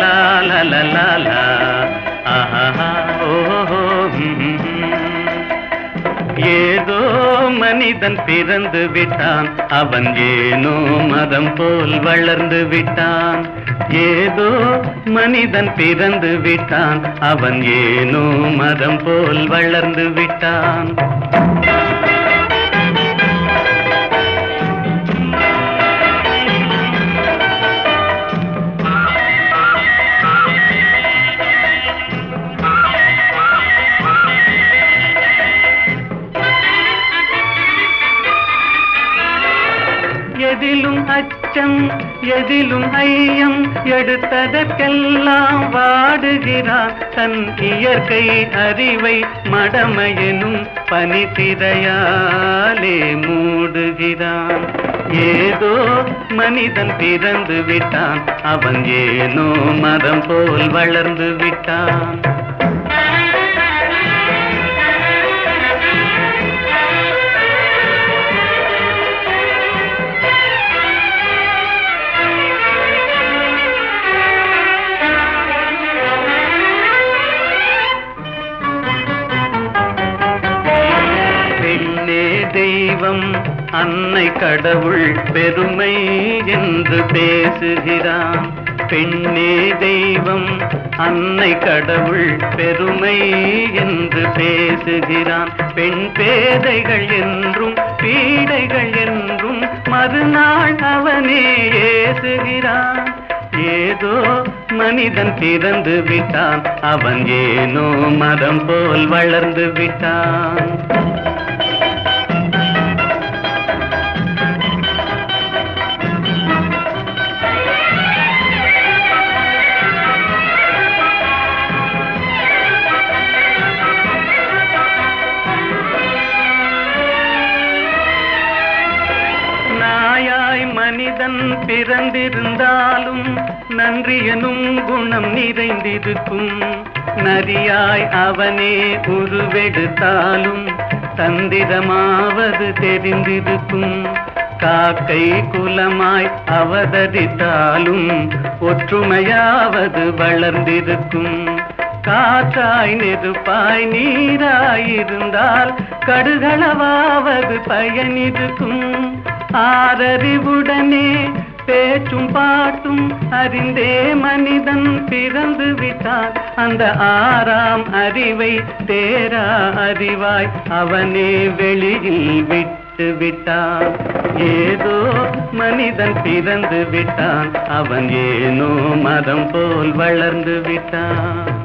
லா லா லா ஆஹா ஓஹோ ஏதோ மனிதன் பிறந்து விட்டான். அவன் ஏனோ மரம் போல் வளர்ந்து விட்டான். ஏதோ மனிதன் பிறந்து விட்டான். அவன் ஏனோ மரம் போல் வளர்ந்து விட்டான். எதிலும் அச்சம் எதிலும் ஐயம் எடுத்ததற்கெல்லாம் வாடுகிறான் தன் இயற்கை அறிவை மடமையெனும் பனித்திரையாலே மூடுகிறான். ஏதோ மனிதன் பிறந்து விட்டான் அவன் ஏனோ மரம் போல் வளர்ந்து விட்டான். தெய்வம் அன்னை கடவுள் பெருமை என்று பேசுகிறான். பெண்ணே தெய்வம் அன்னை கடவுள் பெருமை என்று பேசுகிறான். பெண் பேதைகள் என்றும் பீடைகள் என்றும் மறுநாள் அவனே ஏசுகிறான். ஏதோ மனிதன் பிறந்து விட்டான். அவன் ஏனோ மரம் போல் வளர்ந்து விட்டான். மனிதன் பிறந்திருந்தாலும் நன்றி எனும் குணம் நிறைந்திருக்கும். நரியாய் அவனே உருவெடுத்தாலும் தந்திரமாவது தெரிந்திருக்கும். காக்கை குலமாய் அவதரித்தாலும் ஒற்றுமையாவது வளர்ந்திருக்கும். காற்றாய் நெருப்பாய் நீராயிருந்தால் கடுகளவாவது பயனிருக்கும். ஆறறிவுடனே பேச்சும் பாட்டும் அறிந்தே மனிதன் பிறந்து விட்டான் அந்த ஆறாம் அறிவை தேரா அறிவாய் அவனே வெளியில் விட்டு விட்டான். ஏதோ மனிதன் பிறந்து விட்டான் அவன் ஏனோ மதம் போல் வளர்ந்து விட்டான்.